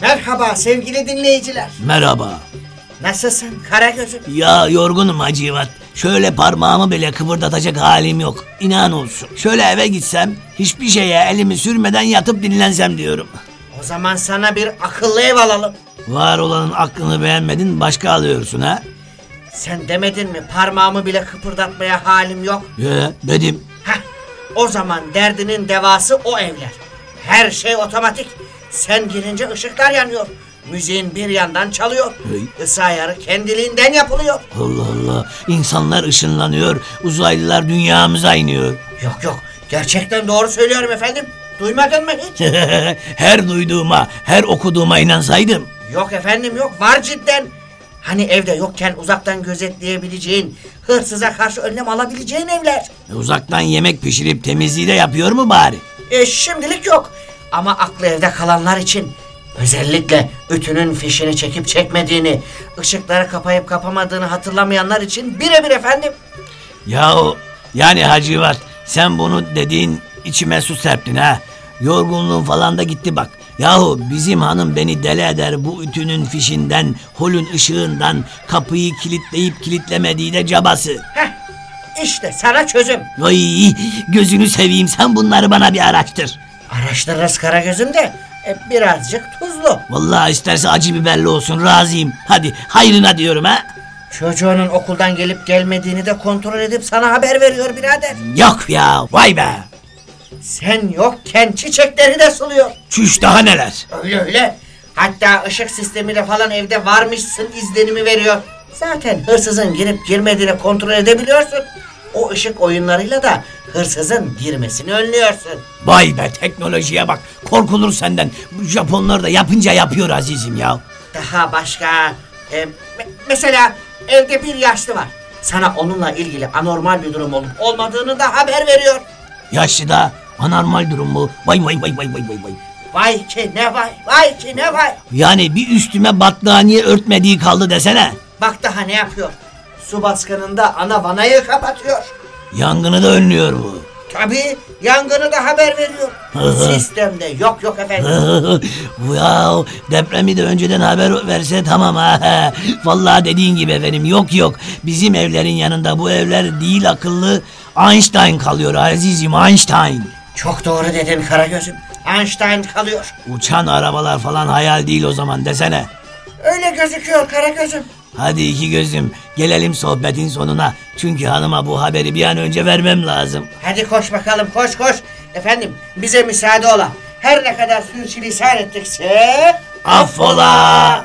Merhaba sevgili dinleyiciler. Merhaba. Nasılsın Karagöz'üm? Ya yorgunum Hacivat. Şöyle parmağımı bile kıpırdatacak halim yok. İnan olsun. Şöyle eve gitsem hiçbir şeye elimi sürmeden yatıp dinlensem diyorum. O zaman sana bir akıllı ev alalım. Var olanın aklını beğenmedin başka alıyorsun ha? Sen demedin mi parmağımı bile kıpırdatmaya halim yok. Ya dedim. Heh, o zaman derdinin devası o evler. Her şey otomatik. Sen girince ışıklar yanıyor. Müziğin bir yandan çalıyor. Hey. Isı ayarı kendiliğinden yapılıyor. Allah Allah. İnsanlar ışınlanıyor. Uzaylılar dünyamıza iniyor. Yok yok gerçekten doğru söylüyorum efendim. Duymadın mı hiç? her duyduğuma, her okuduğuma inansaydım. yok efendim yok var cidden. Hani evde yokken uzaktan gözetleyebileceğin, hırsıza karşı önlem alabileceğin evler. E, Uzaktan yemek pişirip temizliği de yapıyor mu bari? E şimdilik yok. Ama aklı evde kalanlar için özellikle ütünün fişini çekip çekmediğini, ışıkları kapayıp kapamadığını hatırlamayanlar için birebir efendim. Yahu yani Hacivat sen bunu dediğin içime su serptin ha. Yorgunluğun falan da gitti bak. Yahu bizim hanım beni deli eder bu ütünün fişinden, holün ışığından, kapıyı kilitleyip kilitlemediği de cabası. Heh, işte sana çözüm. Ay gözünü seveyim sen bunları bana bir araştır. Araştırırız Karagöz'üm de e, birazcık tuzlu. Vallahi isterse acı biberli olsun razıyım. Hadi hayrına diyorum ha. Çocuğunun okuldan gelip gelmediğini de kontrol edip sana haber veriyor birader. Yok ya vay be. Sen yokken çiçekleri de suluyor. Çüş daha neler. Öyle öyle. Hatta ışık sistemiyle falan evde varmışsın izlenimi veriyor. Zaten hırsızın girip girmediğini kontrol edebiliyorsun. O ışık oyunlarıyla da hırsızın girmesini önlüyorsun. Vay be teknolojiye bak. Korkulur senden. Japonlar da yapınca yapıyor azizim ya. Daha başka... e, me- mesela evde bir yaşlı var. Sana onunla ilgili anormal bir durum olup olmadığını da haber veriyor. Yaşlı da anormal durum mu? Vay vay vay vay vay vay vay. Vay ki ne vay, vay ki ne vay. Yani bir üstüme battaniye örtmediği kaldı desene. Bak daha ne yapıyor. Su baskınında ana vanayı kapatıyor. Yangını da önlüyor bu. Tabii yangını da haber veriyor. Sistemde yok yok efendim. ya depremi de önceden haber verse tamam ha. Vallahi dediğin gibi efendim yok yok. Bizim evlerin yanında bu evler değil akıllı Einstein kalıyor azizim Einstein. Çok doğru dedin Karagöz'üm. Einstein kalıyor. Uçan arabalar falan hayal değil o zaman desene. Öyle gözüküyor Karagöz'üm. Hadi iki gözüm gelelim sohbetin sonuna. Çünkü hanıma bu haberi bir an önce vermem lazım. Hadi koş bakalım koş koş. Efendim bize müsaade ola. Her ne kadar sürçülisan ettikse... Affola!